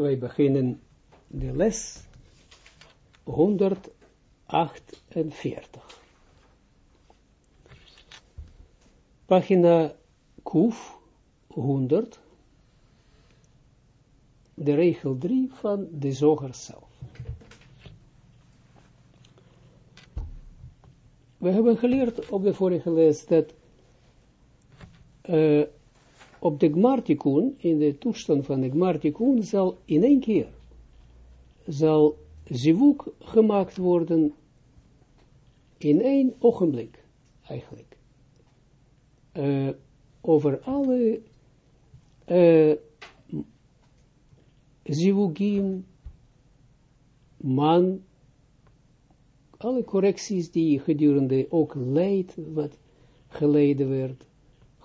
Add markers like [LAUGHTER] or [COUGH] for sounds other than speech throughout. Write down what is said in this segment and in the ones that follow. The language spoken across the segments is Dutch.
wij beginnen de les 148. Pagina Kuf 100, de regel 3 van de zoger zelf. We hebben geleerd op de vorige les dat uh, op de Gmartikun, in de toestand van de Gmartikun, zal in één keer, zal zivuk gemaakt worden in één ogenblik, eigenlijk. Uh, over alle uh, man, alle correcties die gedurende ook leid, wat geleden werd,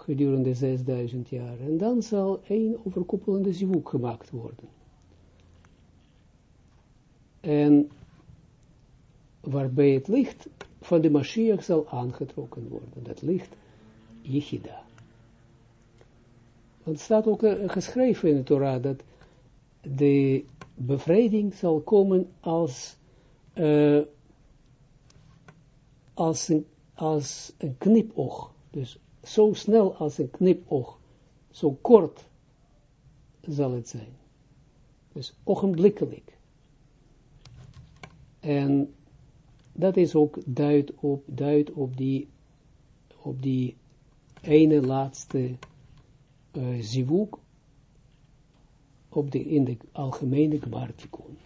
gedurende 6000 jaar. En dan zal één overkoepelende zivuk gemaakt worden. En waarbij het licht van de Mashiach zal aangetrokken worden. Dat licht Yichida. Want het staat ook uh, geschreven in de Torah dat de bevrijding zal komen als, uh, als, een, als een knipoog. Dus zo snel als een knipoog, zo kort zal het zijn. Dus ogenblikkelijk. En dat is ook duid op, duid op die, op die ene laatste uh, op de, in de algemene gmartikon.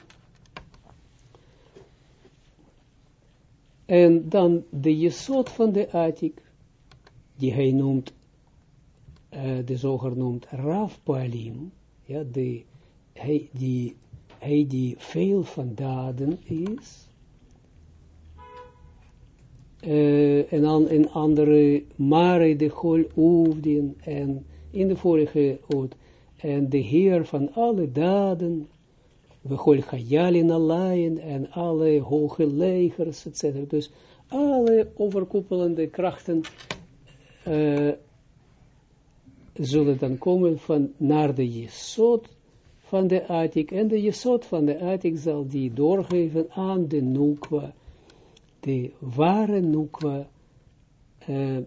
En dan de jesot van de atik, die hij noemt, uh, de zoger noemt Rav Palim, ja, de, hij, die, hij die veel van daden is, uh, en dan in andere Mare de Gol Oefdien, en in de vorige oud, en de Heer van alle daden, we Gol Chayalin Alain, en alle hoge legers, etc. Dus alle overkoepelende krachten uh, zullen dan komen van naar de Jesod van de Atik, en de Jesod van de Atik zal die doorgeven aan de Nukwa, de ware Nukwa, uh,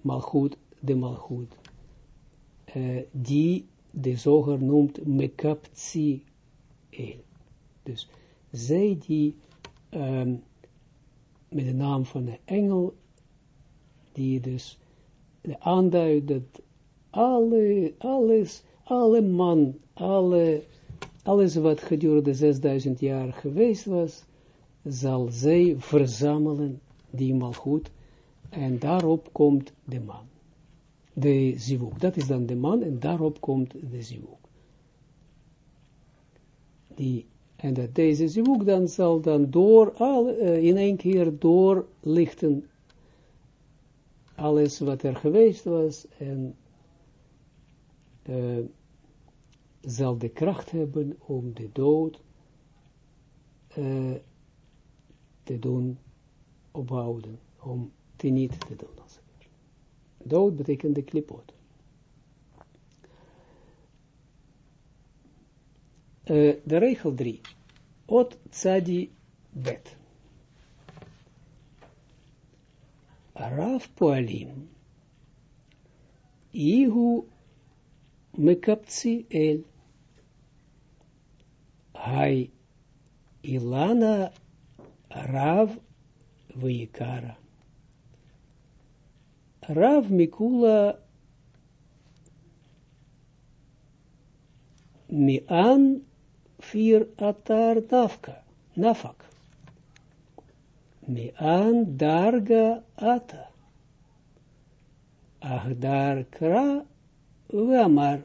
Malchut, de Malchut, uh, die de zoger noemt Mekaptsi. Dus zij die um, met de naam van de engel, die dus aanduidt dat alle, alles, alle man, alle, alles wat gedurende 6000 jaar geweest was, zal zij verzamelen, die malgoed, en daarop komt de man. De zivuk, dat is dan de man, en daarop komt de zivuk. Die, en dat deze zivuk dan zal dan door, al, uh, in één keer doorlichten alles wat er geweest was en uh, zal de kracht hebben om de dood uh, te doen ophouden, om te niet te doen. Dood betekent de klipot. Uh, de regel 3. Ot tzadi bet. Rav Poalim, Ihu Mekaptsi El, Hai Ilana Rav Vayikara. Rav Mikula Mian Fir Atar Nafka, Nafak. Mian darga ata. Agdar kra Wamar.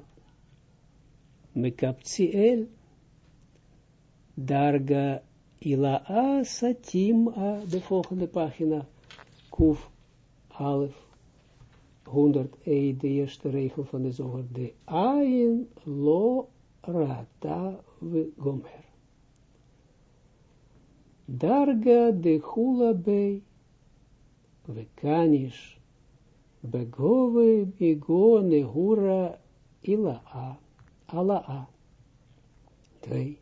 Mekaptsiel. Darga Ilaa Satim A, de volgende pagina. Kuf Alef. 101, de eerste regel van de zoger. De Ayin lo rata we gomer. Darga de hula bei, vekanish, begove bigo nehura ila a, ala a. Twee.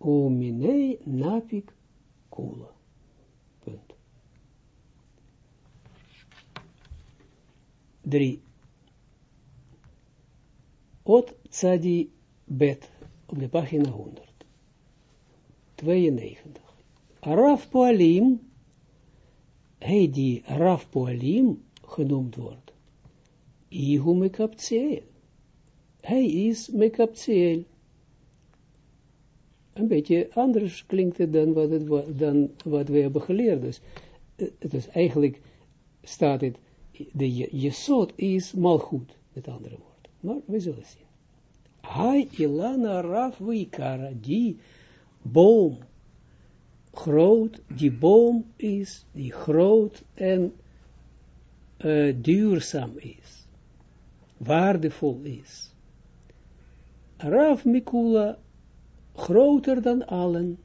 Uminei napik kula. Punt. Drie. Ot tzadi bet op de pagina 100. 92. Raf Poalim, hij die Raf Poalim genoemd wordt, Ihu Mekapziel. Hij is Mekapziel. Een beetje anders klinkt het dan wat, het, dan wat we hebben geleerd. Dus het is eigenlijk, staat het, de Jesod is malgoed, met andere woorden. Maar we zullen zien. Hai ilana raf wikara, die boom, groot, die boom is, die groot en uh, duurzaam is, waardevol is. Raf Mikula, groter dan allen,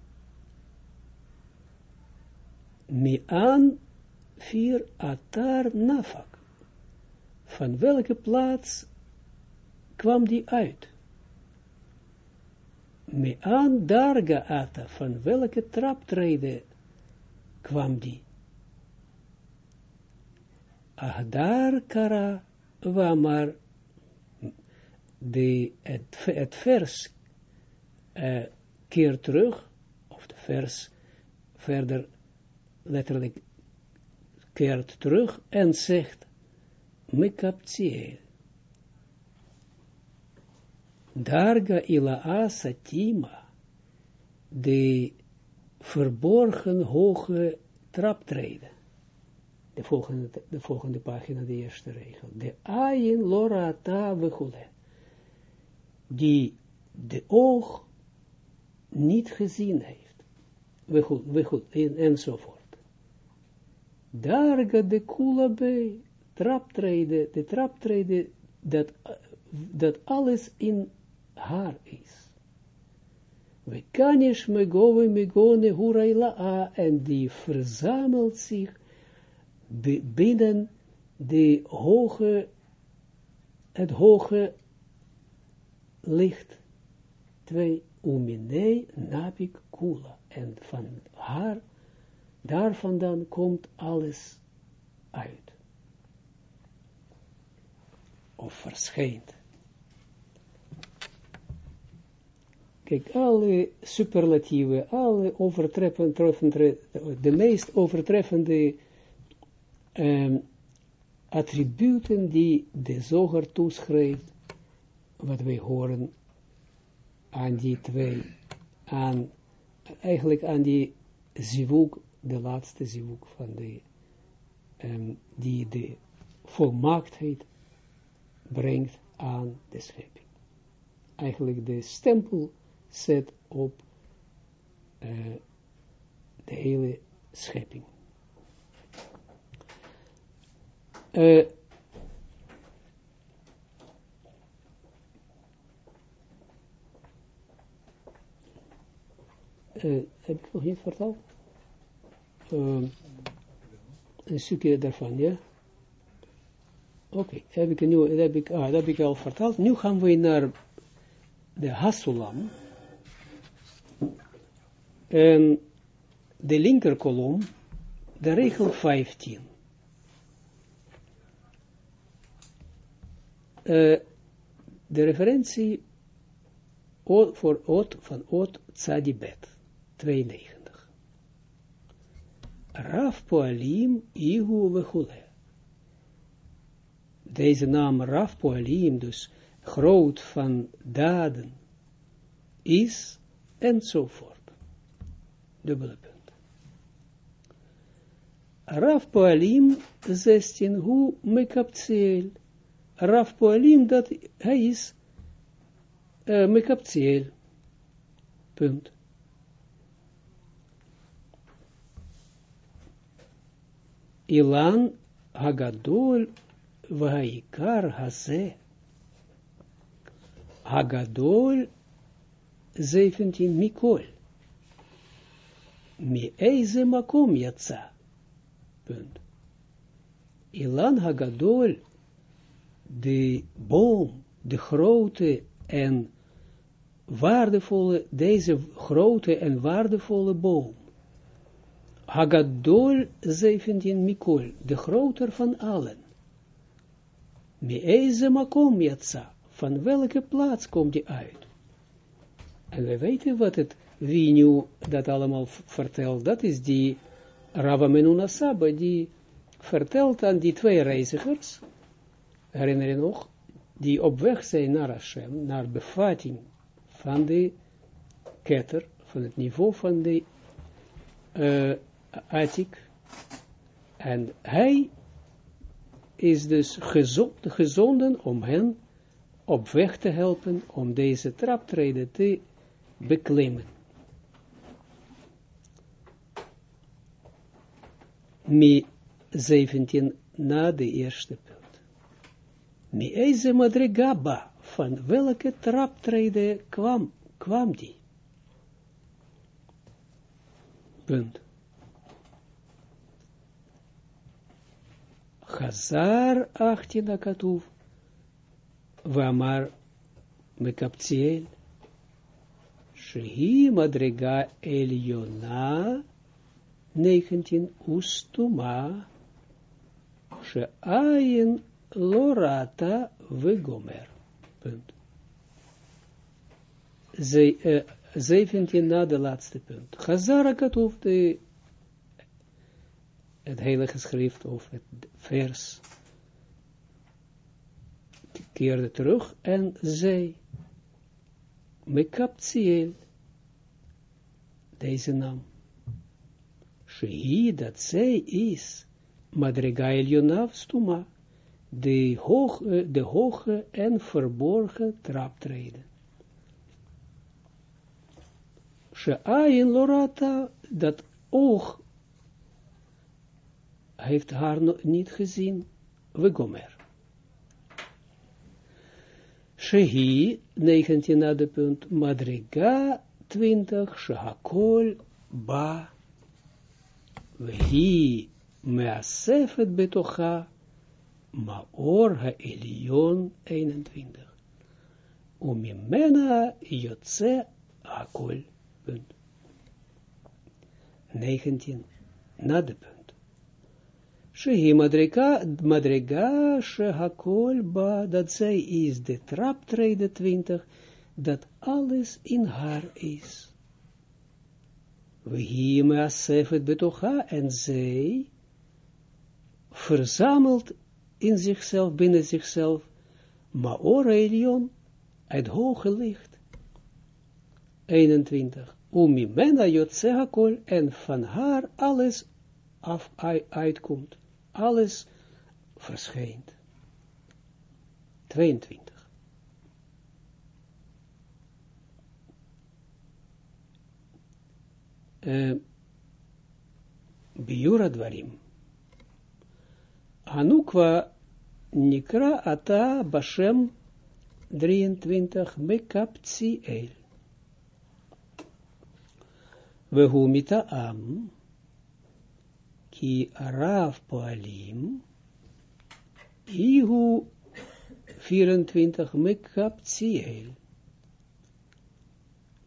Mian vier atar nafak. Van welke plaats kwam die uit? Mean darga ata, van welke traptreden kwam die? Ahdar kara, waar maar de, het, het vers uh, keert terug, of de vers verder letterlijk keert terug en zegt, Mekaptiel. Darga ila satima, de verborgen hoge traptreden. De volgende, de volgende pagina, de eerste regel. De ayin lora ta vechule. Die de oog niet gezien heeft. Goed, en, enzovoort. Darga de kula bij traptreden, de traptreden, dat, dat alles in haar is. We kanish megove megone huraila en die verzamelt zich binnen de hoge, het hoge licht. Twee, uminei napik kula. En van haar, daar vandaan komt alles uit. Of verschijnt. Kijk, alle superlatieven, alle overtreffende, de meest overtreffende um, attributen die de zoger toeschrijft, wat wij horen aan die twee, aan, eigenlijk aan die zivuk, de laatste zivuk van de, um, die de volmaaktheid brengt aan de schepping. Eigenlijk de stempel zet op uh, de hele schepping. Uh, uh, heb ik nog niet verteld? Uh, een stukje daarvan, ja? Oké, heb ik nu, heb ik, ah, dat heb ik al verteld. Nu gaan we naar de Hasulam. En de linkerkolom, de regel 15. Uh, de referentie voor Ot van Ot Tzadibet, 92. Raf Poalim Ihu Vechule. Deze naam Raf Poalim, dus groot van daden, is enzovoort. Dubbele punt. Raf Poalim 16, hoe mekaptseel Raf Poalim, dat hij is uh, mekapziel. Punt. Ilan Hagadol Vaikar Haze. Hagadol 17 Mikol. Mi eize makom yatsa. Punt. Ilan Hagadol de boom, de grote en waardevolle, deze grote en waardevolle boom. Hagadol 17 Mikol, de groter van allen. Meeze makom yatsa, van welke plaats komt die uit? En we weten wat het, wie nu dat allemaal vertelt, dat is die Rava Menuna Saba, die vertelt aan die twee reizigers, herinner je nog, die op weg zijn naar Hashem, naar bevatting van de ketter, van het niveau van de uh, Atik. En hij is dus gezond, gezonden om hen op weg te helpen om deze traptreden te beklimmen. Mi 17 na de eerste punt. Mi eze madrigaba, van welke traptreden kwam, kwam die? Punt. Chazar 18 akatuv, Vamar Mekaptiel, Shehi Madrega Eliona, 19 Ustuma, Sheayin Lorata Vegomer. Punt. Ze, uh, 17 na de laatste punt. Chazara Katuf, de het heilige schrift of het vers keerde terug en zei, Mekapziel, deze naam, Shehi, dat zij is, Madrigael Yonav Stuma, de hoge, de hoge en verborgen traptreden. Sheain Lorata, dat oog heeft haar niet gezien, we gomer. Shehi, 19 na de punt, Madriga, 20, Shehakol, Ba, Vehi, Measefet betocha, Maor ha-Elion, 21. Umimena, Jotze, Hakol, punt. 19, na de punt. Shehi madrega, madrega, shehakol ba, dat zij is de traptrede 20, dat alles in haar is. We hiermee asefet betocha, en zij verzamelt in zichzelf, binnen zichzelf, maor elion, het hoge licht. 21. Umimena jotse hakol, en van haar alles af, uitkomt alles verschijnt. 22. Uh, Biura dwarim. Anukwa Nikra ata Bashem 23 Mekaptsi El. Vehumita am ki Rav Poalim, Ihu 24 Mekapziel,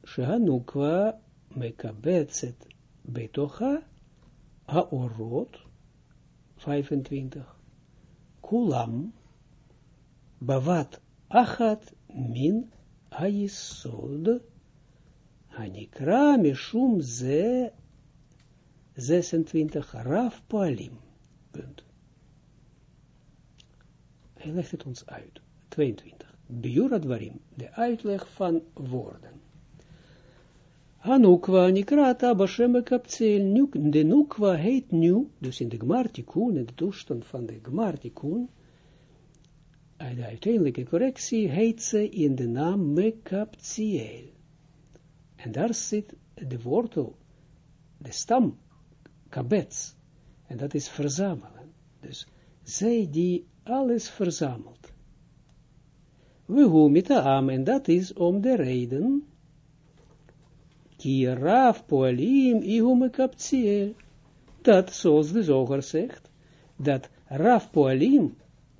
Shahanukwa Mekabetzet Betocha, Haorot 25, Kulam, Bavat Achat Min Ayisod, Hanikra Mishum Ze 26, Raf Poalim. Punt. Hij legt het ons uit. 22. Biuradwarim, de uitleg van woorden. Hanukwa nikrata bashem kapzel, de nukwa heet nu, dus in de gmartikun, in de toestand van de gmartikun, en de uiteindelijke correctie heet ze in de naam mekapziel. En daar zit de wortel, de stam kabets. En dat is verzamelen. Dus zij die alles verzamelt. We met am, en dat is om de reden. Ki raf poalim kapziel. Dat, zoals de zoger zegt, dat raf poalim,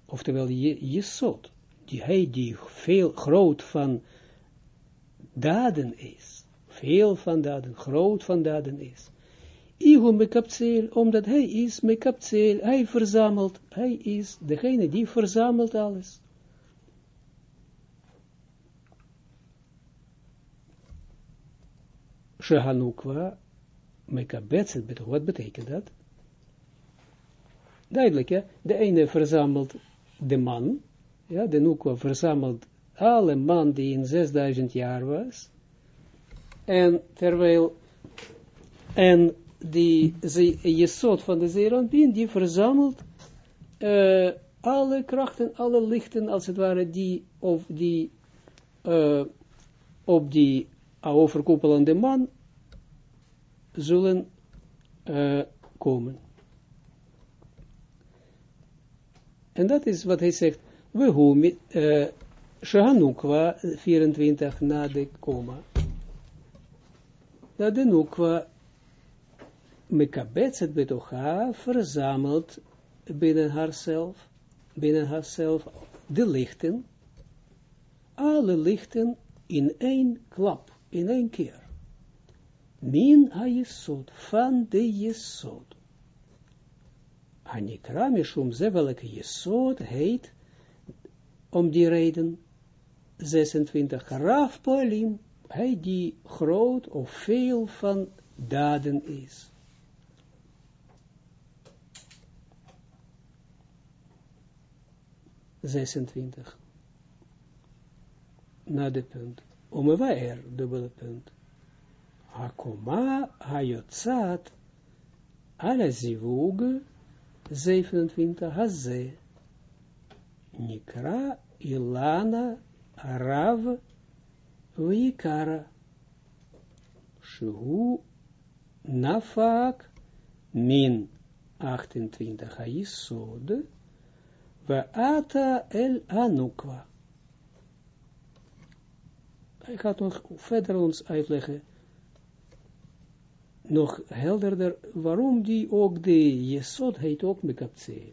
oftewel Jesod, die hij die veel groot van daden is. Veel van daden, groot van daden is. Ihu mekaptseel, omdat hij is mekaptseel, hij verzamelt, hij is degene die verzamelt alles. Shehanukwa mekabetset, wat betekent dat? Duidelijk, ja. De ene verzamelt de man, ja, de Nukwa verzamelt alle man die in 6000 jaar was, en terwijl, en die Jesod van de Zeeranpien, die verzamelt uh, alle krachten, alle lichten, als het ware, die, of die, uh, op die overkoepelende man zullen uh, komen. En dat is wat hij zegt, we hoe, uh, Shahanukwa 24 na de koma. Dat de Nukwa mekabetset betocha verzamelt binnen haarzelf, binnen haarzelf, de lichten, alle lichten in één klap, in één keer. Min ha-jesod, van de jesod. Hanikra mishum ze welke jesod heet, om die reden, 26, Raf Polim, hij die groot of veel van daden is. Zesentwintig. Na de punt. Omewaer, dubbele punt. Hakoma hayotzat ala zivug 27 haze. Nikra ilana Rav Vikara. Shu Nafak min 28 Haisod Ata el Anukwa. Hij gaat nog verder ons uitleggen, nog helderder, waarom die ook de Jesod heet ook Mekapzeel.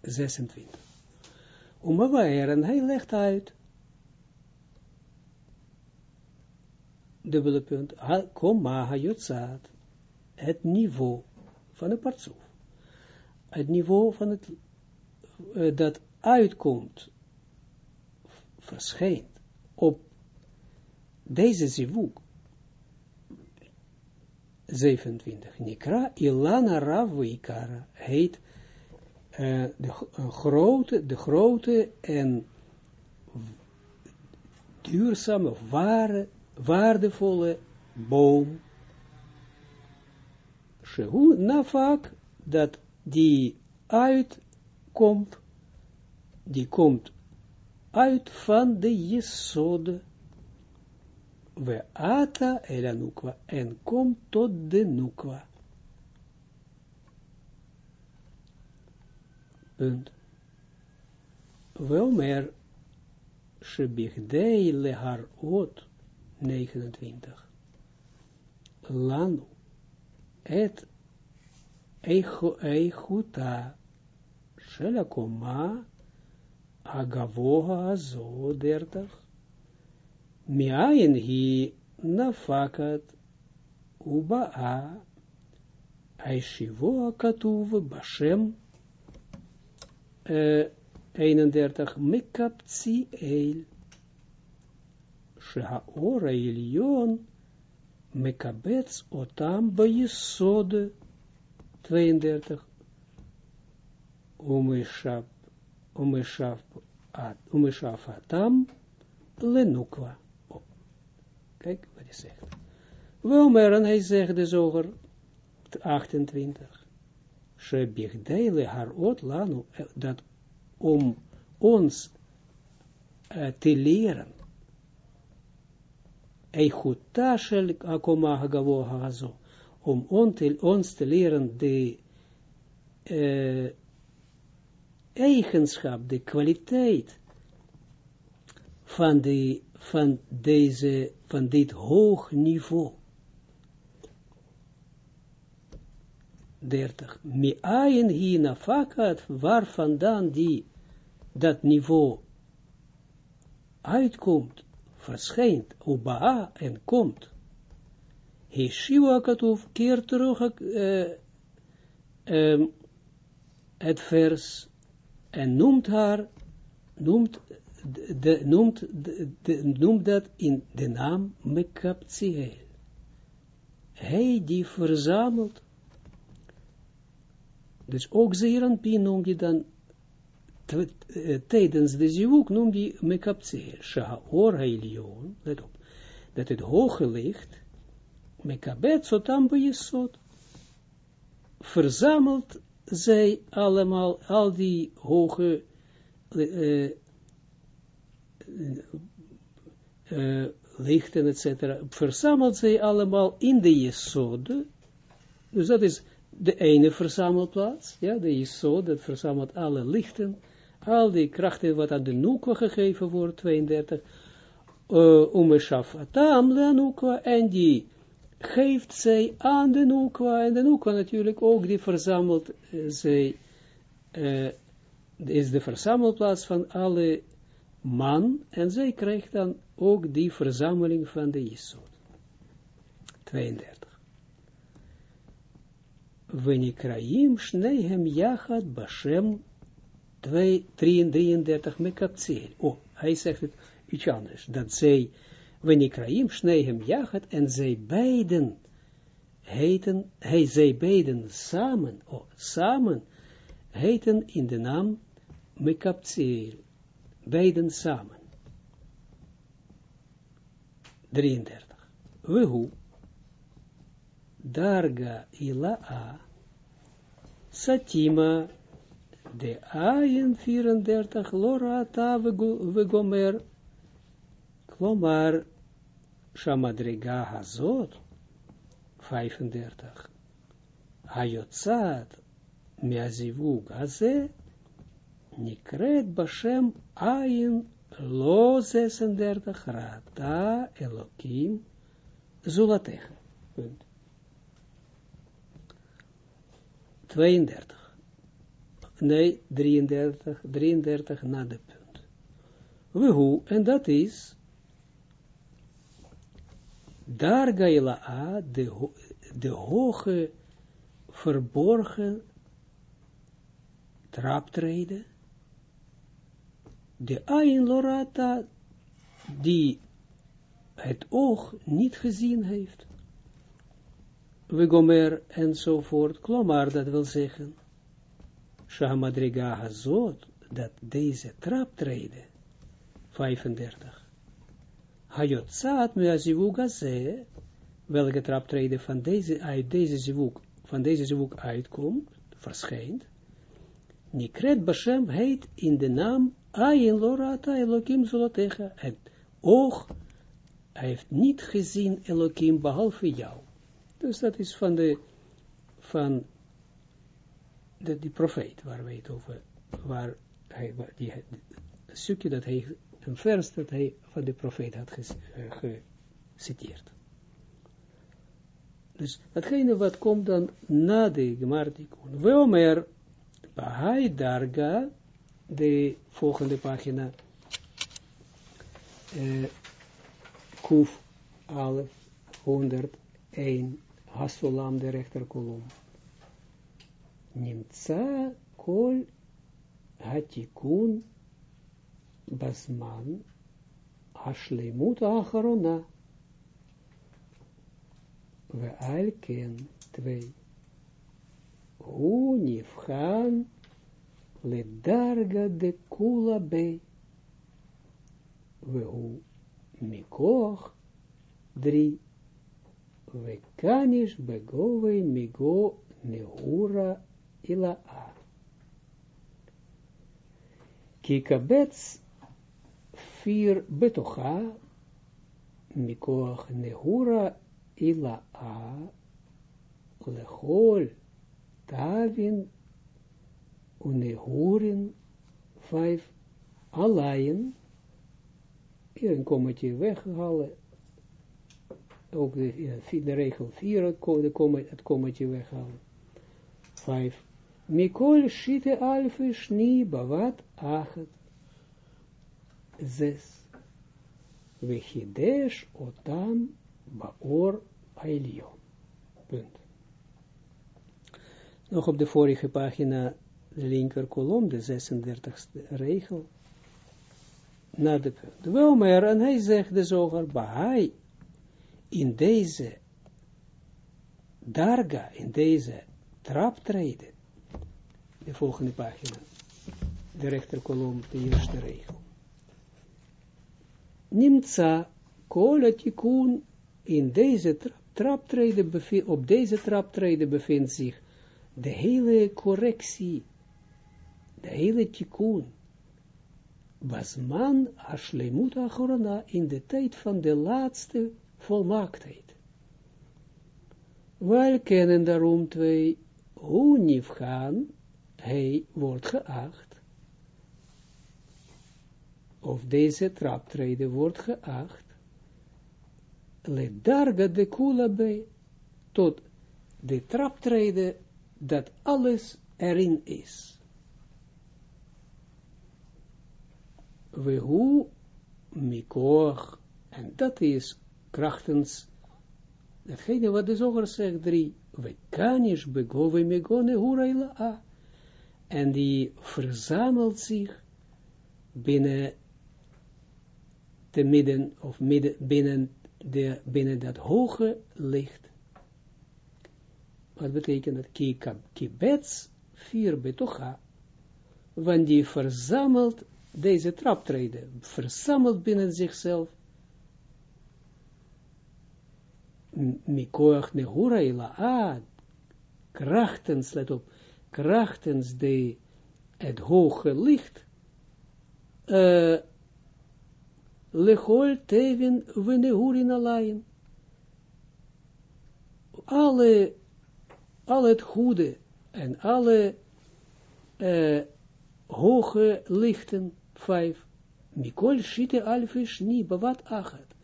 26. Umawaer, en hij legt uit, dubbele punt, komma hayotzaat, het niveau van de partsoef. Het niveau van het, uh, dat uitkomt, verschijnt op deze zivuk, 27, Nikra Ilana Rav Ikara, heet uh, de, grote, de grote en duurzame, ware, waardevolle boom. Shehu nafak, dat die uitkomt, die komt uit van de jesod, we ata elanukwa, en komt tot de nukwa. punt. Wel meer, shebigdei lehar ot, 29. Lanu, et eichuta, shelakoma, agavoha azo, 30. Miayin hi nafakat, uba'a, Aishivo katuv bashem 31, Mikaptsi Eil. Shehaora Ilion, Mekabets Otam Bayesode, 32, Umeshap, Umeshap, Umeshaf Atam, Lenukwa. Kijk wat hij zegt. Wel, maar hij zegt dus over 28. Shebigdeile harot lanu, dat om ons uh, te leren, Eichuta shel akoma hagavo hazo, om ons te leren de uh, eigenschap, de kwaliteit van, de, van, deze, van dit hoog niveau. 30. Mi'ayin hina fakat, waar vandaan die, dat niveau uitkomt verschijnt, Uba'a en komt, Heshiva Katuf keert terug uh, um, het vers en noemt haar, noemt, de, noemt, de, noemt dat in de naam Mekapziel. Hij die verzamelt. Dus ook Zeeranpien noem je dan tijdens de zivuk noem je Mekapziel. Sha'or Hailion, let op, dat het hoge licht, Mekabet Sotam Beyesot, verzamelt zij allemaal, al die hoge uh, uh, lichten, etc., verzamelt zij allemaal in de Jesode. Dus dat is de ene verzamelplaats, ja, de Jesode, dat verzamelt alle lichten, al die krachten wat aan de Nukwa gegeven wordt, 32, uh, om Atam, de Nukwa, en die geeft zij aan de Nukwa, en de Nukwa natuurlijk ook, die verzamelt uh, zij, uh, is de verzamelplaats van alle man, en zij krijgt dan ook die verzameling van de Jesod. 32. Venikraim shnehem yachad bashem 33 mekapzeel. Oh, hij zegt het iets anders, dat zij Wenikraim Shnehem Jachat, en zij beiden heten, hij, zij beiden samen, oh, samen, heten in de naam Mekapzeel, beiden samen. 33. Wehu, Darga Ila'a, Satima, de Ayen 34, Lorata Vegomer, Klomar, Shamadriga Hazot, 35, Hayotzat, Miazivug Haze, Nikret Bashem Ayin Lo 36, Rata Elokim Zulatech. Punt. 32. Nee, 33, 33 na de punt. We en dat is daar Gaila'a, de, de hoge, verborgen traptreden, de Ain Lorata, die het oog niet gezien heeft. We gomer enzovoort, klomar, dat wil zeggen, Shamadriga Hazot, dat deze traptreden, 35, Hayotzaat me azivuk ze, welke traptreden van deze, uit deze van deze zivuk uitkomt, verschijnt, Nikret Bashem heet in de naam Ayin Lorata Elohim Zolotecha. Het oog heeft niet gezien Elohim behalve jou. Dus dat is van de, van de, die profeet waar wij het over, waar hij, die, het stukje dat hij een vers dat hij van de profeet had eh, geciteerd. Dus datgene wat komt dan na de Gemartikun. Weomer, Bahai Darga, de volgende pagina, uh, Kuf Alef 101, Hasulam, de rechterkolom. Nimtza kol hatikun Basman Acharona. We alken twee. Hu nifhan le darga de kula be. We hu mikoch drie. We kanish begove migo neura ila a. Kikabets vier betocha, mikoach nehura ila a, lechol, tavin, unehurin, vijf, alaien, hier een kommetje weghalen, ook de, de regel 4, het kommetje weghalen, vijf, Mikol shite alfe shni bavat achet zes. Vechidesh otam baor ailion. Punt. Nog op de vorige pagina, de linker kolom, de 36e regel, naar de punt. Wel maar, en hij zegt de zoger, Bahai, in deze darga, in deze traptreden, de volgende pagina, de rechterkolom, de eerste regel. Nimtza, kola tikun, in deze traptreden, op deze traptreden bevindt zich de hele correctie, de hele tikkun, was man ashlemut achorana in de tijd van de laatste volmaaktheid. Wij kennen daarom twee, hoe gaan, hij wordt geacht, of deze traptreden wordt geacht, le darga de kula bij, tot de traptreden dat alles erin is. We hoe mikoch, en dat is krachtens, datgene wat de zoger zegt, drie, we kanish begove megone huraila a, en die verzamelt zich binnen te midden, of midden, binnen, de, binnen dat hoge licht, wat betekent dat? Kibets, vier betocha, want die verzamelt deze traptreden, verzamelt binnen zichzelf, mikoach nehura ila'a, krachtens, let op, krachtens de, het hoge licht, uh, lechol tevin venehurin. Alle al het goede en alle uh, hoge lichten, vijf, Mikol Shite Alfish Ni Bavat Achat,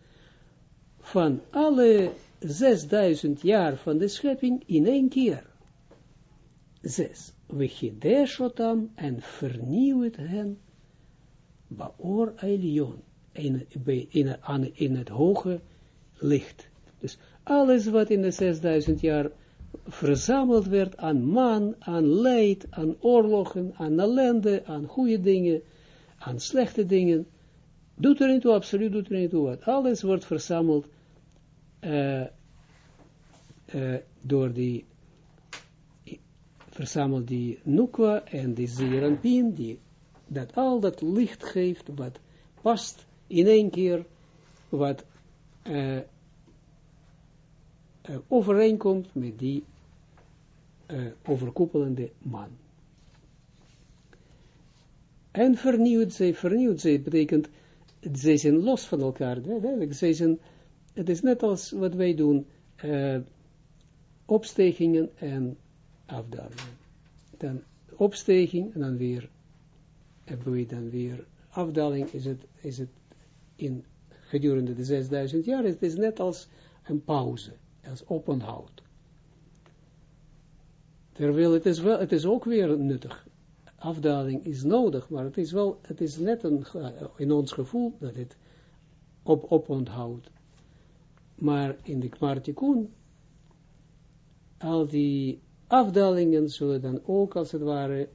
van alle zesduizend jaar van de schepping in één keer. Zes. We Hideshotam en vernieuwt hen, Baor Elion, in, in, in, in het hoge licht. Dus alles wat in de zesduizend jaar verzameld werd aan man, aan leid, aan oorlogen, aan ellende, aan goede dingen, aan slechte dingen, doet er niet toe, absoluut doet er niet toe wat. Alles wordt verzameld uh, uh, door die, verzameld die Nukwa en die Zeranpin, die dat al dat licht geeft, wat past in één keer, wat uh, overeenkomt met die overkoepelende man. En vernieuwt zij, vernieuwt zij, betekent, zij zijn los van elkaar, duidelijk, zij zijn, het is net als wat wij doen, uh, opstegingen en afdalingen. Dan opsteging en dan weer, hebben we dan weer afdaling, is het, is het in gedurende de 6000 jaar, het is net als een pauze als oponthoud. Terwijl het is, wel, het is ook weer nuttig. Afdaling is nodig, maar het is wel, het is net een, in ons gevoel dat het op oponthoudt. Maar in de Kmartikun, al die afdalingen zullen dan ook als het ware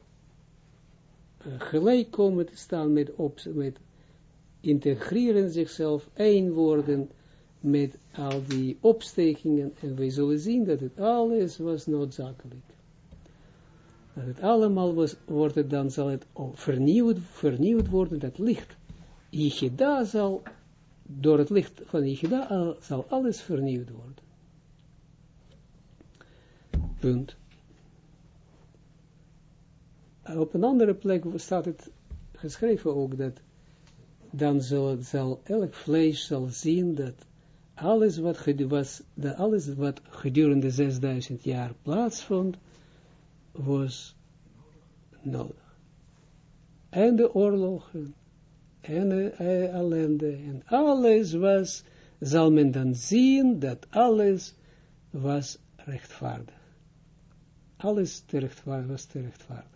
uh, gelijk komen te staan met, op, met integreren zichzelf, één worden, met al die opstekingen en wij zullen zien dat het alles was noodzakelijk. Dat het allemaal was, wordt het dan, zal het vernieuwd, vernieuwd worden, dat licht. Yichida zal, door het licht van Yichida zal alles vernieuwd worden. Punt. Op een andere plek staat het geschreven ook dat dan zal, zal elk vlees zal zien dat alles wat, was, dat alles wat gedurende 6000 jaar plaatsvond, was nodig. En de oorlogen, en de uh, ellende, en alles was, zal men dan zien dat alles was rechtvaardig. Alles was terechtvaardig.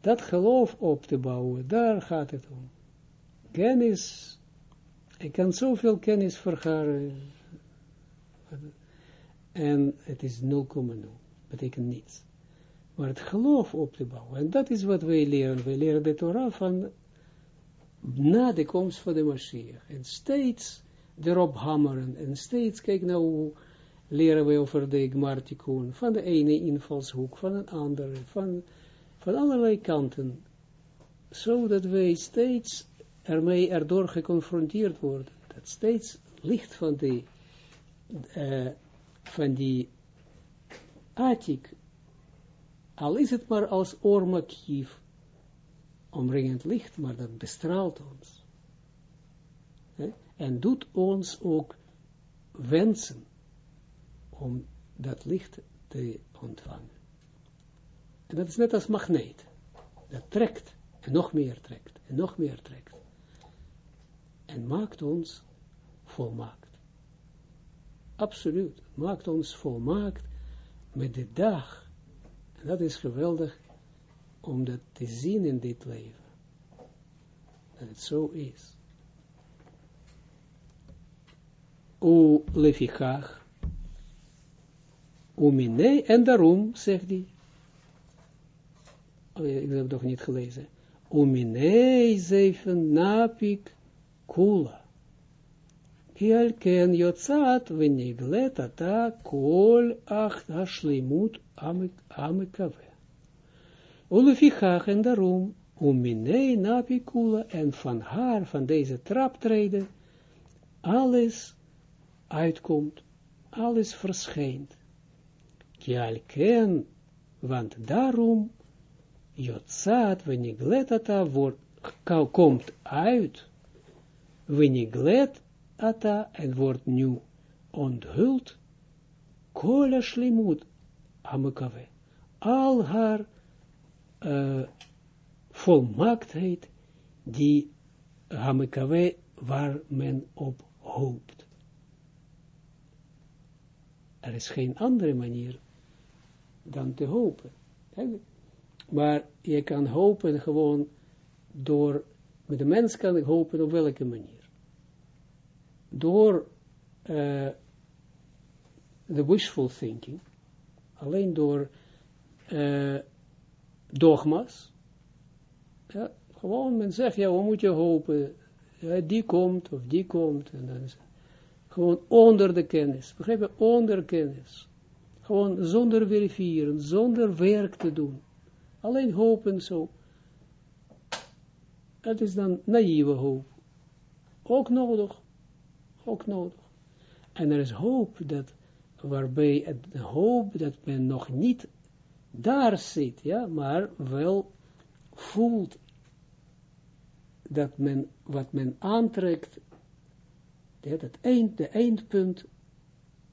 Dat geloof op te bouwen, daar gaat het om. kennis, ik kan zoveel kennis vergaren, en het is 0,0, betekent niets. Maar het geloof op te bouwen, en dat is wat wij leren, wij leren de Torah van na de komst van de Mashiach, en steeds erop hammeren, en steeds, kijk nou, leren we over de Gmartikun, van de ene invalshoek, van een andere, van, van allerlei kanten, zodat wij steeds ermee erdoor geconfronteerd worden, dat steeds licht van die, uh, van die attic, al is het maar als oormakief, omringend licht, maar dat bestraalt ons. En doet ons ook wensen om dat licht te ontvangen. En dat is net als magneet. Dat trekt en nog meer trekt en nog meer trekt. En maakt ons volmaakt. Absoluut. Maakt ons volmaakt met de dag. En dat is geweldig om dat te zien in dit leven. Dat het zo is. O lefichach Umine, en daarom, zegt hij, oh, ik heb het toch niet gelezen, Umine, zeven, napik, kula. Kiel ken yotzat, veniglet ata, kol acht hashlimut amikave. Ulefichach, en daarom, Umine, napik, kula, en van haar, van deze traptreden, alles uitkomt, alles verschijnt. Kialken, want daarom, Jotzat, Venigletata, wordt, komt uit, Veniglet, Ata, en wordt nu onthuld, Kola Shlimut, Amekave, al haar uh, volmaaktheid, die Hamekave, waar men op hoopt. Er is geen andere manier dan te hopen. Maar je kan hopen gewoon door, met de mens kan ik hopen op welke manier. Door uh, de wishful thinking, alleen door uh, dogma's, ja, gewoon men zegt, ja, hoe moet je hopen, die komt of die komt, en dan gewoon onder de kennis, begrijp je, onder kennis. Gewoon zonder verifiëren, zonder werk te doen. Alleen hopen zo. Het is dan naïeve hoop. Ook nodig. Ook nodig. En er is hoop dat, waarbij het hoop dat men nog niet daar zit, ja, maar wel voelt dat men, wat men aantrekt, dat het eind, de eindpunt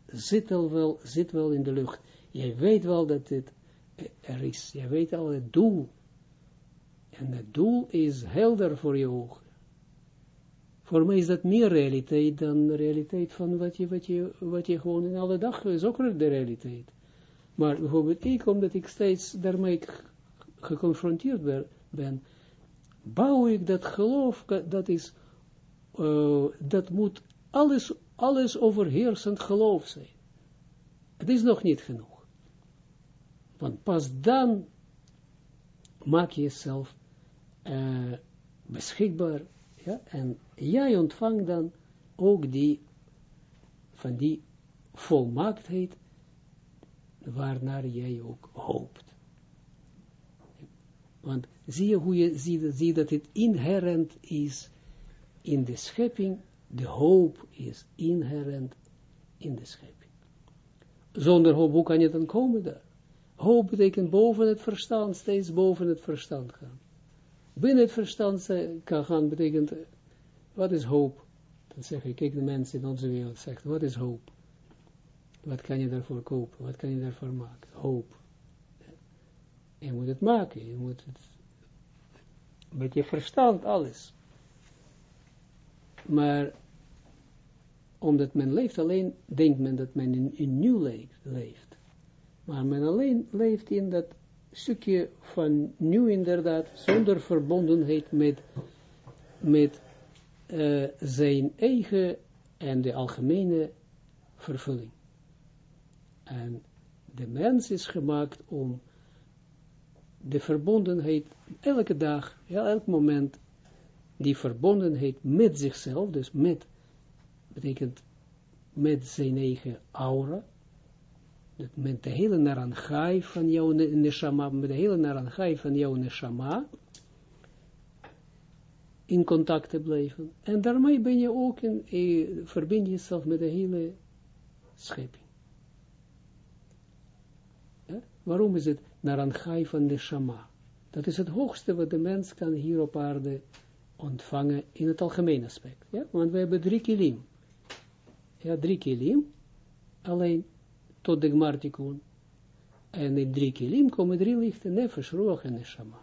zit al wel, zit wel in de lucht. Jij weet wel dat het er is. Jij weet al het doel. En het doel is helder voor je ogen. Voor mij is dat meer realiteit dan de realiteit van wat je, wat je, wat je gewoon in alle dag is ook de realiteit. Maar bijvoorbeeld ik, omdat ik steeds daarmee geconfronteerd ben, bouw ik dat geloof, dat is, uh, dat moet alles alles overheersend geloof zijn. Het is nog niet genoeg. Want pas dan maak je jezelf uh, beschikbaar, ja, en jij ontvangt dan ook die, van die volmaaktheid, waarnaar jij ook hoopt. Want zie je hoe je ziet, zie dat het inherent is in de schepping, de hoop is inherent in de schepping. Zonder hoop, hoe kan je dan komen daar? Hoop betekent boven het verstand, steeds boven het verstand gaan. Binnen het verstand kan gaan betekent, wat is hoop? Dan zeg ik, kijk de mensen in onze wereld, zegt, wat is hoop? Wat kan je daarvoor kopen? Wat kan je daarvoor maken? Hoop. Je moet het maken, je moet het, met je verstand, alles. Maar omdat men leeft, alleen denkt men dat men in, in nieuw leeft. Maar men alleen leeft in dat stukje van nieuw inderdaad, zonder verbondenheid met, met uh, zijn eigen en de algemene vervulling. En de mens is gemaakt om de verbondenheid elke dag, elk moment, die verbondenheid met zichzelf, dus met, betekent met zijn eigen aura, met de hele naranjai van jouw neshama, met de hele naranjai van jouw neshama, in contact te blijven. En daarmee ben je ook in, eh, verbind jezelf met de hele schepping. Waarom is het naranjai van neshama? Dat is het hoogste wat de mens kan hier op aarde ontvangen in het algemene aspect. Ja? Want we hebben drie kilim. Ja, drie kilim. Alleen tot de Gmartikun. En in drie kilim komen drie lichten, nefesh, roog en neshama.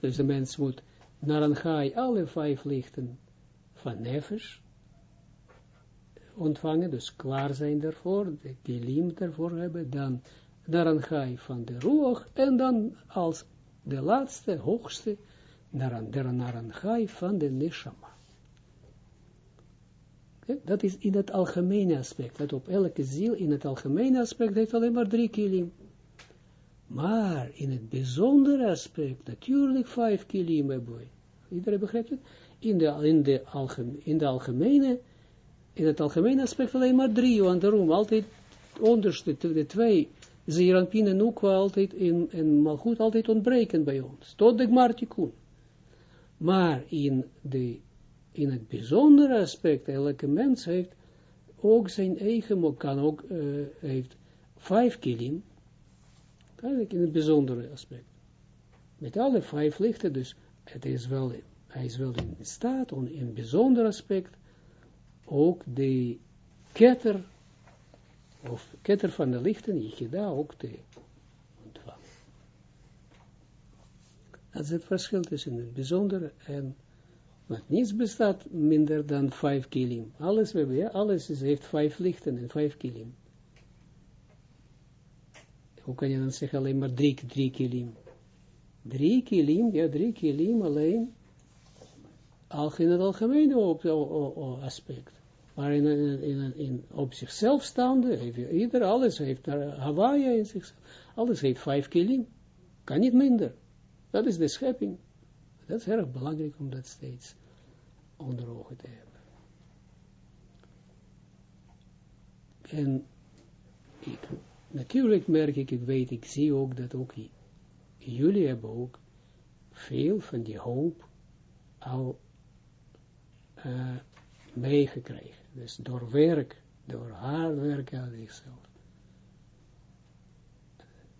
Dus de mens moet naar een alle vijf lichten van nefesh ontvangen, dus klaar zijn daarvoor, de kilim daarvoor hebben, dan naar een gaai van de roog, en dan als de laatste, hoogste, naar een, naar van de neshama. Dat is in het algemene aspect. Dat op elke ziel in het algemene aspect heeft alleen maar drie kilim. Maar in het bijzondere aspect, natuurlijk vijf kilim hebben we. Iedereen begrijpt het? In de, in, de in de algemene, in het algemene aspect alleen maar drie, want daarom altijd onderste, de twee, Zeranpin en Nukwa altijd in, en Malchut altijd ontbreken bij ons. Tot de Gmartikun. Maar in de in het bijzondere aspect, elke mens heeft ook zijn eigen, kan ook, uh, heeft vijf kilim, eigenlijk in het bijzondere aspect. Met alle vijf lichten, dus het is wel, hij is wel in staat om in bijzondere aspect ook de ketter, of ketter van de lichten, daar ook te ontvangen. Dat is het verschil tussen het bijzondere en want niets bestaat minder dan vijf kilim. Alles, we alles is, heeft vijf lichten en vijf kilim. Hoe kan je dan zeggen alleen maar drie, drie kilim? Drie kilim, ja, drie kilim alleen, al in het algemene op, aspect. Maar in, in, in, op zichzelf staande, heeft ieder, alles heeft Hawaii in zichzelf, alles heeft vijf kilim. Kan niet minder. Dat is de schepping. Dat is erg belangrijk om dat steeds onder ogen te hebben. En natuurlijk merk ik, ik weet, ik zie ook dat ook jullie hebben ook veel van die hoop al uh, meegekregen. Dus door werk, door hard werk aan zichzelf.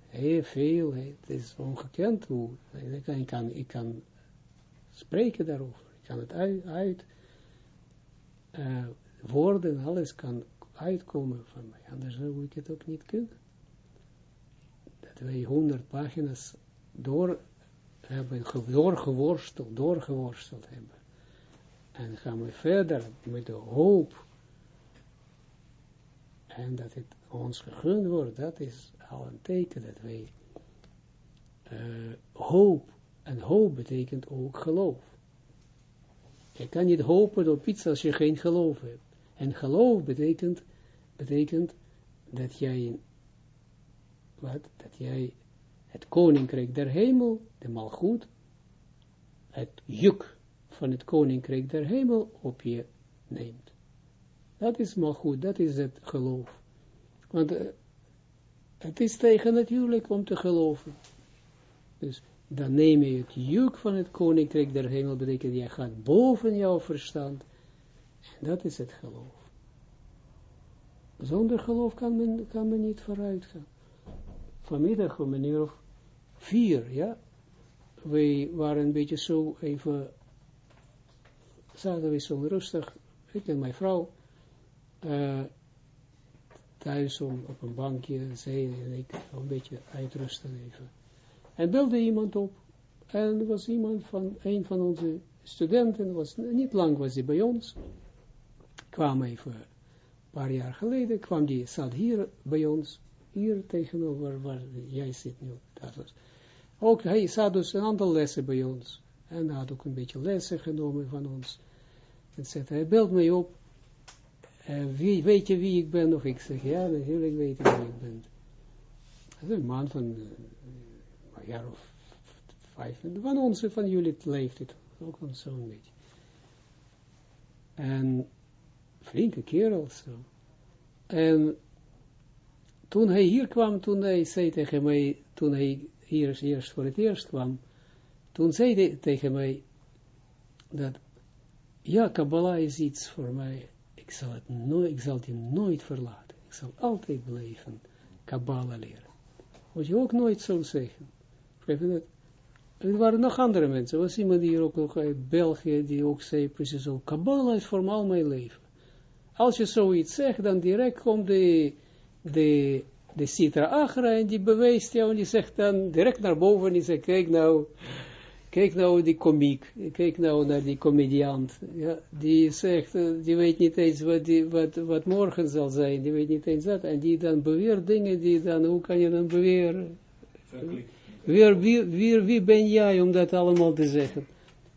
Heel veel, het is ongekend hoe, ik kan, ik kan spreken daarover kan het uit, uit uh, woorden, alles kan uitkomen van mij, anders zou ik het ook niet kunnen. Dat wij honderd pagina's door hebben, doorgeworsteld, doorgeworsteld hebben. En gaan we verder met de hoop. En dat het ons gegund wordt, dat is al een teken dat wij uh, hoop, en hoop betekent ook geloof. Je kan niet hopen op iets als je geen geloof hebt. En geloof betekent, betekent dat jij, wat, dat jij het koninkrijk der hemel, de malgoed, het juk van het koninkrijk der hemel op je neemt. Dat is malgoed, dat is het geloof. Want uh, het is tegen natuurlijk om te geloven. Dus dan neem je het juk van het koninkrijk der hemel, betekent jij gaat boven jouw verstand, en dat is het geloof. Zonder geloof kan men, kan men niet vooruit gaan. Vanmiddag om een uur of vier, ja, wij waren een beetje zo even, zaten we zo rustig, ik en mijn vrouw, uh, thuis om, op een bankje, zij en ik, een beetje uitrusten even. En belde iemand op. En was iemand van, een van onze studenten, was, niet lang was hij bij ons. Kwam even, een paar jaar geleden, kwam die, zat hier bij ons, hier tegenover waar jij zit nu. Dat was. Ook hij zat dus een aantal lessen bij ons. En had ook een beetje lessen genomen van ons. etc. Hij belt mij op, uh, wie, weet je wie ik ben? Of ik zeg, ja, natuurlijk weet ik wie ik ben. Dat is een man van uh, een jaar of vijf, van onze, van jullie leeft het, ook zo'n beetje. En flinke kerel, zo. En toen hij hier kwam, toen hij zei tegen mij, toen hij hier eerst voor het eerst kwam, toen zei hij tegen mij, dat, ja, Kabbalah is iets voor mij, ik zal het nooit, ik zal die nooit verlaten, ik zal altijd blijven Kabbalah leren. Wat je ook nooit zou zeggen. Er waren nog andere mensen. Er was iemand die hier ook nog uit België, die ook zei precies zo, Kabbalah is voor al mijn leven. Als je zoiets zegt, dan direct komt de, de, de Sitra Agra en die bewijst jou en die zegt dan direct naar boven en die zegt, kijk nou, kijk nou die komiek, kijk nou naar die comediant, ja, die zegt, eh, die weet niet eens wat, wat, wat morgen zal zijn, die weet niet eens dat, en die dan beweert dingen die dan, hoe kan je dan beweren? Wie, wie, wie ben jij om dat allemaal te zeggen?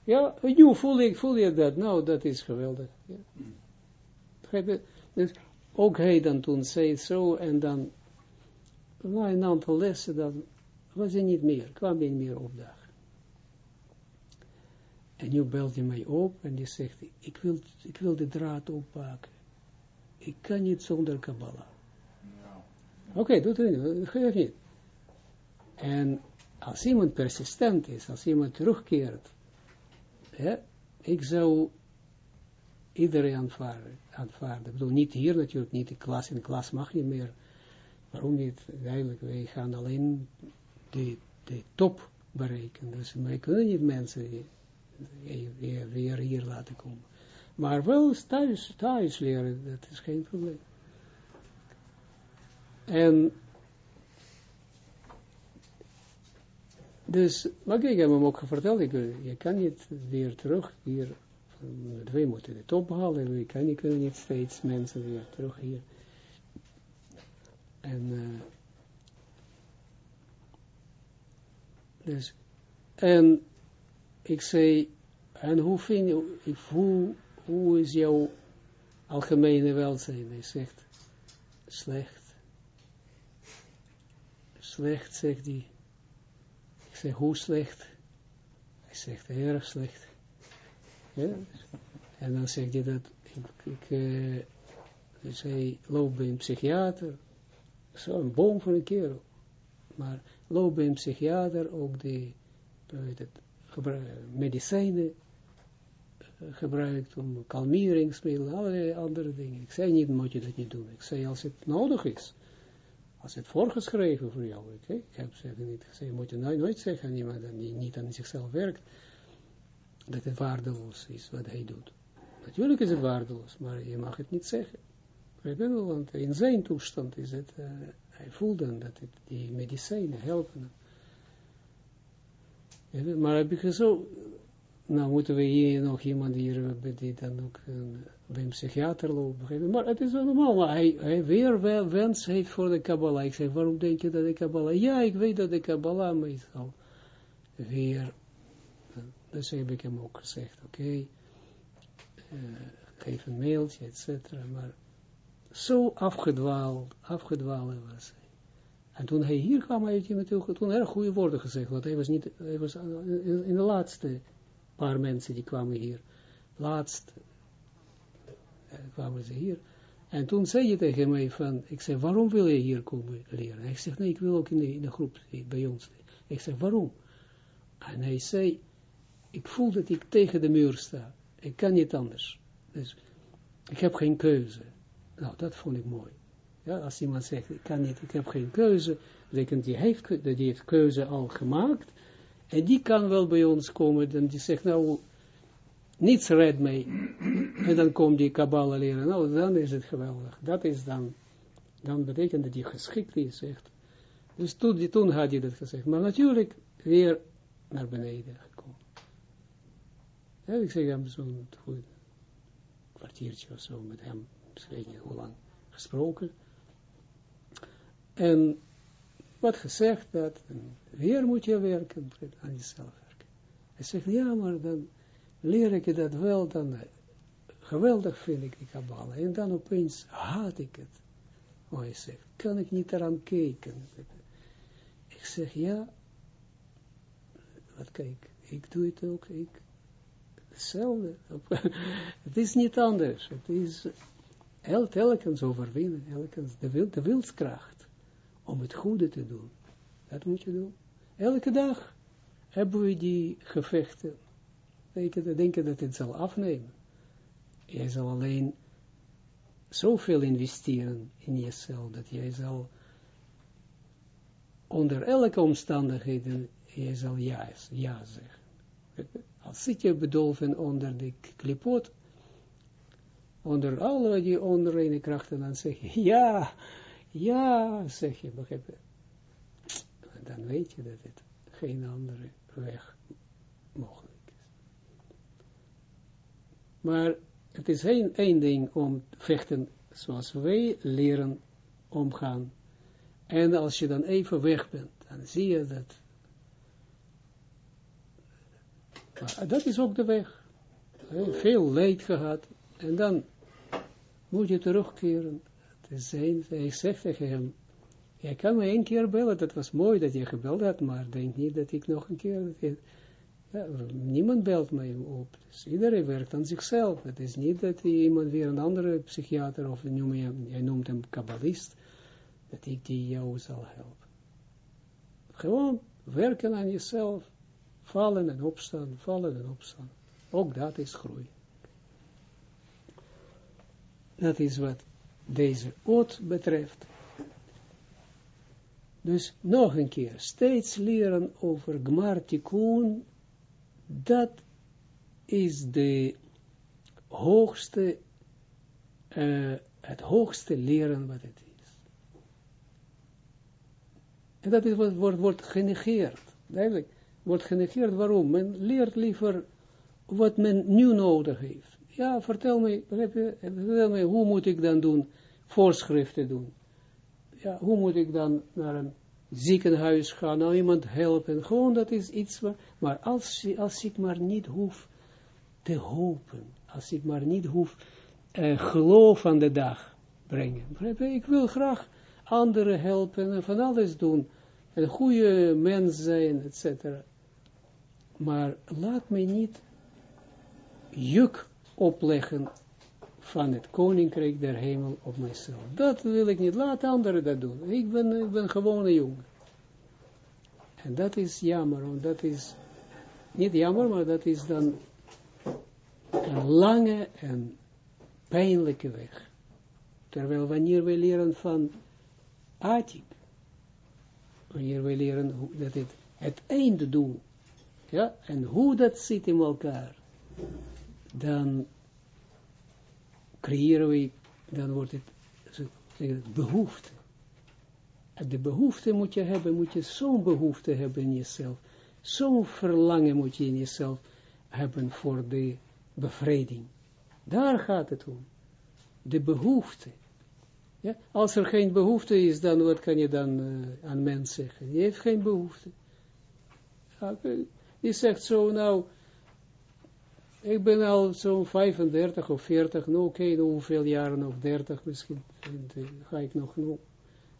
Ja, nu voel, ik, voel je dat, nou, dat is geweldig. Ja. Dus ook hij dan toen zei zo, en dan, na een aantal lessen, dan was hij niet meer, kwam hij niet meer opdagen. En nu belt hij mij op en die zegt, ik wil, ik wil de draad oppakken. Ik kan niet zonder Kabbalah. Oké, okay, doe het niet, geef niet. En als iemand persistent is, als iemand terugkeert, hè, ik zou iedereen aanvaarden, aanvaarden. Ik bedoel, niet hier natuurlijk, niet in klas, in klas mag je meer. Waarom niet? Eigenlijk, wij gaan alleen de, de top bereiken. Dus wij kunnen niet mensen weer, weer hier laten komen. Maar wel thuis, thuis leren, dat is geen probleem. En dus, maar ik heb hem ook verteld, ik, je kan niet weer terug hier, wij moeten het ophalen, we kan, kunnen niet steeds mensen weer terug hier. En, uh, dus, en ik zei, en hoe vind je, hoe, hoe is jouw algemene welzijn? Hij zegt, slecht. Slecht, zegt hij. Ik zeg, hoe slecht? Hij zegt, erg slecht. Ja? En dan zegt hij dat, ik, uh, dus hij loopt bij een psychiater, zo'n boom van een kerel. Maar loopt bij een psychiater ook die, weet het, medicijnen eh, gebruikt om kalmeringsmiddelen, allerlei andere dingen. Ik zei niet, moet je dat niet doen. Ik zei, als het nodig is, als het voorgeschreven voor jou, okay? ik heb zeggen niet gezegd, moet je nooit, nooit zeggen aan iemand die niet aan zichzelf werkt, dat het waardeloos is wat hij doet. Natuurlijk is het waardeloos, maar je mag het niet zeggen. Want in zijn toestand is het, uh, hij voelt dan dat het, die medicijnen helpen maar heb ik zo, nou moeten we hier nog iemand hier hebben die dan ook bij een psychiater lopen. Maar het is wel normaal, hij, hij weer wens heeft voor de Kabbalah. Ik zeg, waarom denk je dat de Kabbalah? Ja, ik weet dat de Kabbalah zal weer, dus heb ik hem ook gezegd, oké, okay, uh, geef een mailtje, et cetera, maar zo afgedwaald, afgedwaald was hij. En toen hij hier kwam, heeft hij natuurlijk toen erg goede woorden gezegd, want hij was niet, hij was in de laatste paar mensen die kwamen hier, laatst eh, kwamen ze hier, en toen zei je tegen mij van, ik zei, waarom wil je hier komen leren? Hij zegt, nee, ik wil ook in de, in de groep bij ons. Ik zeg, waarom? En hij zei, ik voel dat ik tegen de muur sta. Ik kan niet anders. Dus ik heb geen keuze. Nou, dat vond ik mooi. Ja, als iemand zegt, ik kan niet, ik heb geen keuze, betekent die heeft, die heeft keuze al gemaakt, en die kan wel bij ons komen, en die zegt, nou, niets redt mij, en dan komt die Kabbalah leren, nou, dan is het geweldig, dat is dan, dan betekent dat die geschikt is, zegt. Dus toen, had hij dat gezegd, maar natuurlijk weer naar beneden gekomen. Ja, ik zeg hem zo'n kwartiertje of zo met hem, ik weet niet hoe lang, gesproken. En wat gezegd dat, weer moet je werken, aan jezelf werken. Hij zegt, ja, maar dan leer ik je dat wel, dan geweldig vind ik die Kabbalah. En dan opeens haat ik het. Oh, zegt, kan ik niet eraan kijken? Ik zeg, ja, wat kijk, ik doe het ook, ik, hetzelfde. [LAUGHS] het is niet anders. Het is el, telkens overwinnen, telkens de, wil, de wilskracht om het goede te doen. Dat moet je doen. Elke dag hebben we die gevechten. Denken, denken dat het zal afnemen. Jij zal alleen zoveel investeren in jezelf, dat jij zal onder elke omstandigheden, jij zal ja, ja zeggen. [LAUGHS] Als zit je bedolven onder de klipot, onder alle die onreine krachten, dan zeg je, [LAUGHS] ja, ja, zeg je, begrijp. Dan weet je dat het geen andere weg mogelijk. Maar het is één, één ding om vechten zoals wij leren omgaan. En als je dan even weg bent, dan zie je dat. Dat is ook de weg. Veel leed gehad. En dan moet je terugkeren. Te zijn, hij zegt tegen hem, jij kan me één keer bellen, dat was mooi dat je gebeld had, maar denk niet dat ik nog een keer, niemand belt mij op. Dus iedereen werkt aan zichzelf. Het is niet dat iemand weer een andere psychiater, of noem je, jij noemt hem kabbalist, dat ik die jou zal helpen. Gewoon werken aan jezelf, vallen en opstaan, vallen en opstaan. Ook dat is groei. Dat is wat deze oot betreft. Dus nog een keer, steeds leren over Gmartikun, dat is de hoogste, uh, het hoogste leren wat het is. En dat is wat wordt, wordt genegeerd. Duidelijk, wordt genegeerd. Waarom? Men leert liever wat men nu nodig heeft. Ja, vertel me, vertel me, hoe moet ik dan doen, voorschriften doen. Ja, hoe moet ik dan naar een ziekenhuis gaan, nou iemand helpen. Gewoon dat is iets, waar, maar als, als ik maar niet hoef te hopen, als ik maar niet hoef uh, geloof aan de dag brengen. Ik wil graag anderen helpen en van alles doen. Een goede mens zijn, etc. Maar laat mij niet juk opleggen van het koninkrijk der hemel op mijzelf. Dat wil ik niet. Laat anderen dat doen. Ik ben, ik ben gewoon een jongen. En dat is jammer, want dat is niet jammer, maar dat is dan een lange en pijnlijke weg. Terwijl wanneer we leren van Atik, wanneer we leren dat het het einde doel, ja, en hoe dat zit in elkaar, dan creëren we, dan wordt het behoefte. En de behoefte moet je hebben, moet je zo'n behoefte hebben in jezelf. Zo'n verlangen moet je in jezelf hebben voor de bevrijding. Daar gaat het om. De behoefte. Ja? Als er geen behoefte is, dan wat kan je dan uh, aan mens zeggen? Je heeft geen behoefte. Je zegt zo, nou, ik ben al zo'n 35 of 40, nou oké, okay, hoeveel jaren nog, 30 misschien, ga ik nog, nou,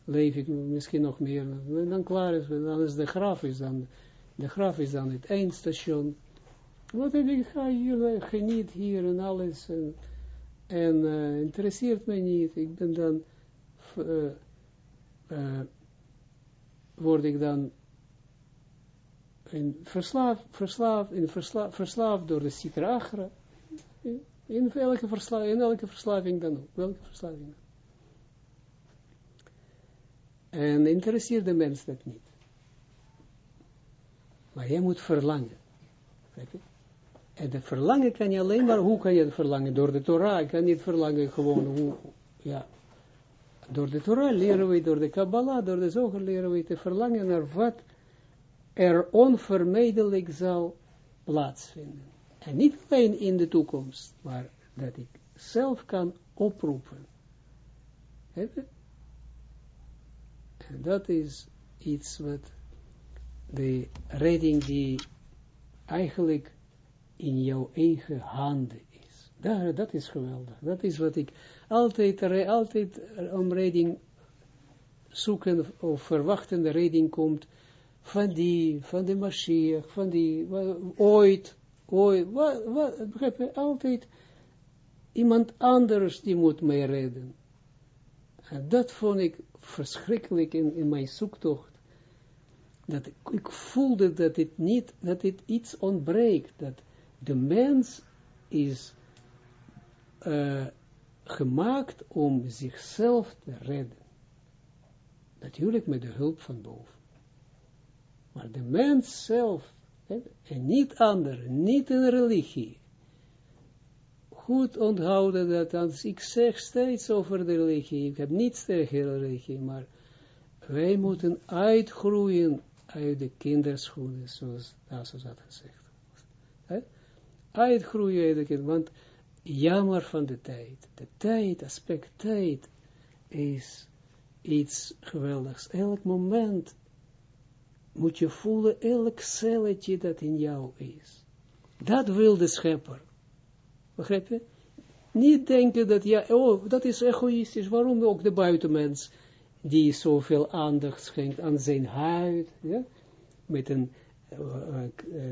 leef ik misschien nog meer, en dan klaar is, dan is de graf is dan, de graf is dan het eindstation. Wat ik, ga hier, geniet hier en alles, en, en uh, interesseert mij niet, ik ben dan, word ik dan in verslaafd, in verslaafd, door de Sitra Achra. In, versla, in elke verslaving dan ook. Welke verslaving. En interesseert de mens dat niet. Maar je moet verlangen. En dat verlangen kan je alleen maar, hoe kan je het verlangen? Door de Torah, ik kan niet verlangen gewoon hoe, ja. Door de Torah leren we, door de Kabbalah, door de Zoger leren we te verlangen naar wat er onvermijdelijk zal plaatsvinden. En niet alleen in de toekomst, maar dat ik zelf kan oproepen. En dat is iets wat de redding die eigenlijk in jouw eigen handen is. Daar, dat is geweldig. Dat is wat ik altijd, altijd om reding zoeken of verwachten de reding komt van die, van de Mashiach, van die, ooit, ooit, wat, wat, begrijp je, altijd iemand anders die moet mij redden. En dat vond ik verschrikkelijk in, in mijn zoektocht. Dat ik, voelde dat het niet, dat het iets ontbreekt, dat de mens is uh, gemaakt om zichzelf te redden. Natuurlijk met de hulp van boven. Maar de mens zelf, en niet ander, niet een religie. Goed onthouden dat, als ik zeg steeds over de religie, ik heb niets tegen de religie, maar wij moeten uitgroeien uit de kinderschoenen, zoals Tassos had gezegd. Uitgroeien uit de kinderschoenen, want jammer van de tijd. De tijd, aspect tijd, is iets geweldigs. Elk moment moet je voelen, elk celletje dat in jou is. Dat wil de schepper. Begrijp je? Niet denken dat, ja, oh, dat is egoïstisch. Waarom ook de buitenmens, die zoveel aandacht schenkt aan zijn huid, ja? met een uh, uh,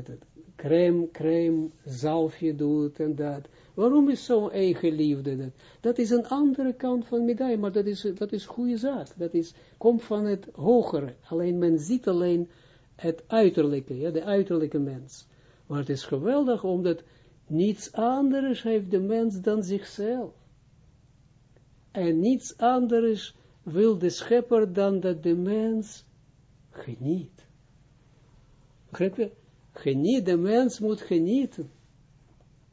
crème, crème, zalfje doet en dat. Waarom is zo'n eigen liefde dat? Dat is een andere kant van medaille, maar dat is, dat is goede zaak. Dat is, komt van het hogere. Alleen men ziet alleen het uiterlijke, ja, de uiterlijke mens. Maar het is geweldig, omdat niets anders heeft de mens dan zichzelf. En niets anders wil de schepper dan dat de mens geniet. Begrijp je? Geniet, de mens moet genieten.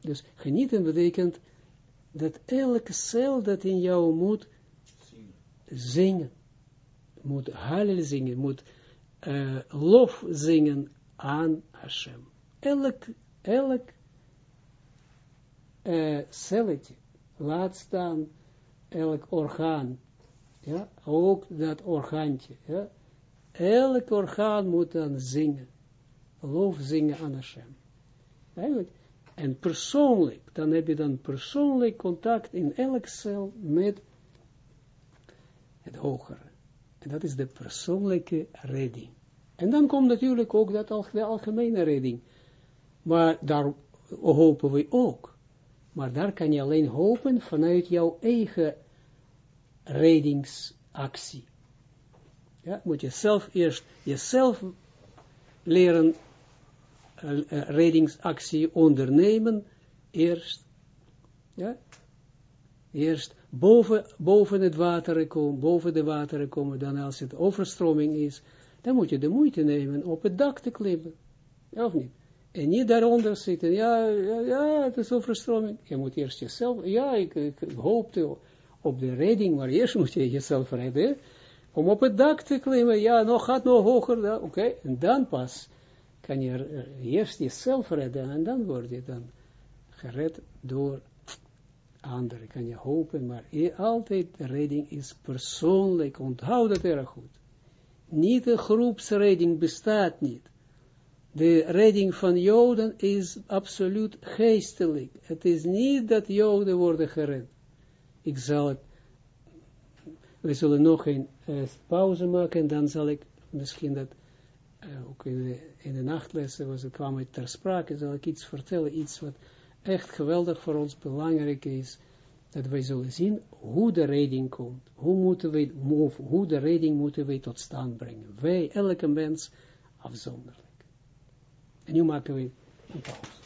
Dus genieten betekent dat elke cel dat in jou moet zingen, moet hallel zingen, moet uh, lof zingen aan Hashem. Elk, elk uh, celletje, laat staan elk orgaan, ja, ook dat orgaantje, ja, elk orgaan moet dan zingen, lof zingen aan Hashem. Eigenlijk, en persoonlijk, dan heb je dan persoonlijk contact in elk cel met het hogere. En dat is de persoonlijke redding. En dan komt natuurlijk ook dat algemene redding. Maar daar hopen we ook. Maar daar kan je alleen hopen vanuit jouw eigen reddingsactie. Ja, moet je zelf eerst jezelf leren reddingsactie ondernemen, eerst, ja, eerst boven, boven het water komen, boven de wateren komen, dan als het overstroming is, dan moet je de moeite nemen op het dak te klimmen, of niet? En niet daaronder zitten, ja, ja, ja, het is overstroming. Je moet eerst jezelf, ja, ik, ik hoopte op de redding, maar eerst [LAUGHS] moet je jezelf redden, om op het dak te klimmen, ja, nog gaat nog hoger, oké, en dan pas kan je eerst jezelf redden en dan word je dan gered door anderen. Kan je hopen, maar altijd de redding is persoonlijk. Onthoud dat erg goed. Niet een groepsredding bestaat niet. De redding van Joden is absoluut geestelijk. Het is niet dat Joden worden gered. Ik zal het, we zullen nog een uh, pauze maken en dan zal ik misschien dat uh, ook in de, nachtlessen was, kwam het ter sprake, zal ik iets vertellen, iets wat echt geweldig voor ons belangrijk is, dat wij zullen zien hoe de redding komt, hoe moeten wij, hoe de redding moeten wij tot stand brengen. Wij, elke mens, afzonderlijk. En nu maken we een pauze.